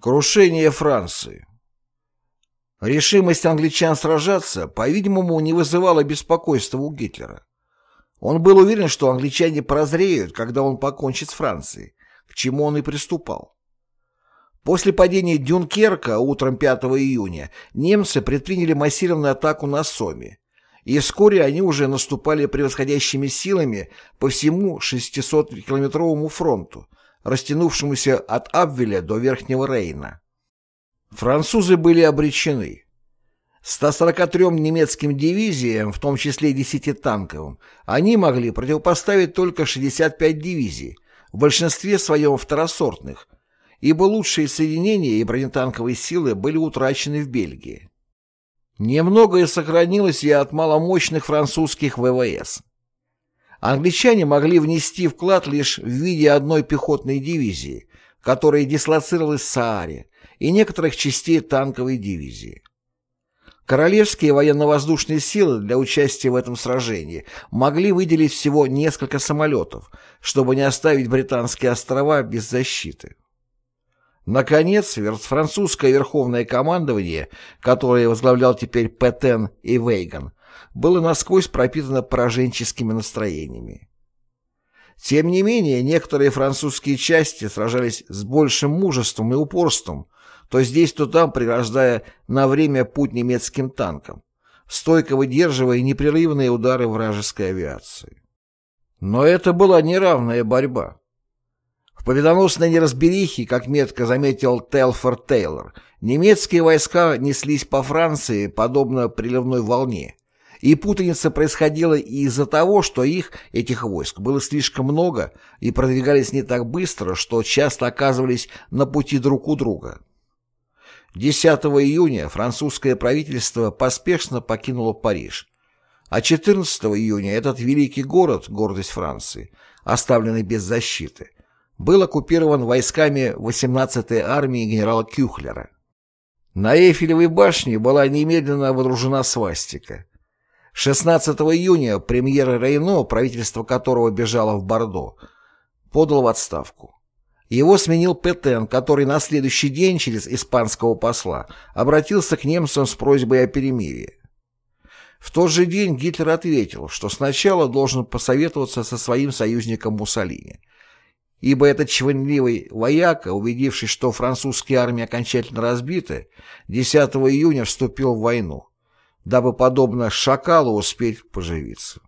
Крушение Франции Решимость англичан сражаться, по-видимому, не вызывала беспокойства у Гитлера. Он был уверен, что англичане прозреют, когда он покончит с Францией, к чему он и приступал. После падения Дюнкерка утром 5 июня немцы предприняли массированную атаку на Соме, и вскоре они уже наступали превосходящими силами по всему 600-километровому фронту, растянувшемуся от Абвеля до Верхнего Рейна. Французы были обречены. 143 немецким дивизиям, в том числе 10-танковым, они могли противопоставить только 65 дивизий, в большинстве своем второсортных, ибо лучшие соединения и бронетанковые силы были утрачены в Бельгии. Немногое сохранилось и от маломощных французских ВВС. Англичане могли внести вклад лишь в виде одной пехотной дивизии, которая дислоцировалась в Сааре, и некоторых частей танковой дивизии. Королевские военно-воздушные силы для участия в этом сражении могли выделить всего несколько самолетов, чтобы не оставить британские острова без защиты. Наконец, французское верховное командование, которое возглавлял теперь Петен и Вейган, было насквозь пропитано пораженческими настроениями. Тем не менее, некоторые французские части сражались с большим мужеством и упорством, то здесь, то там преграждая на время путь немецким танкам, стойко выдерживая непрерывные удары вражеской авиации. Но это была неравная борьба. В победоносной неразберихе, как метко заметил Телфорд Тейлор, немецкие войска неслись по Франции, подобно приливной волне, и путаница происходила из-за того, что их, этих войск, было слишком много и продвигались не так быстро, что часто оказывались на пути друг у друга. 10 июня французское правительство поспешно покинуло Париж, а 14 июня этот великий город, гордость Франции, оставленный без защиты, был оккупирован войсками 18-й армии генерала Кюхлера. На Эйфелевой башне была немедленно водружена свастика. 16 июня премьер Рейно, правительство которого бежало в Бордо, подал в отставку. Его сменил Петен, который на следующий день через испанского посла обратился к немцам с просьбой о перемирии. В тот же день Гитлер ответил, что сначала должен посоветоваться со своим союзником Муссолини, ибо этот чванливый вояка, убедившись, что французские армии окончательно разбиты, 10 июня вступил в войну, дабы, подобно шакалу, успеть поживиться.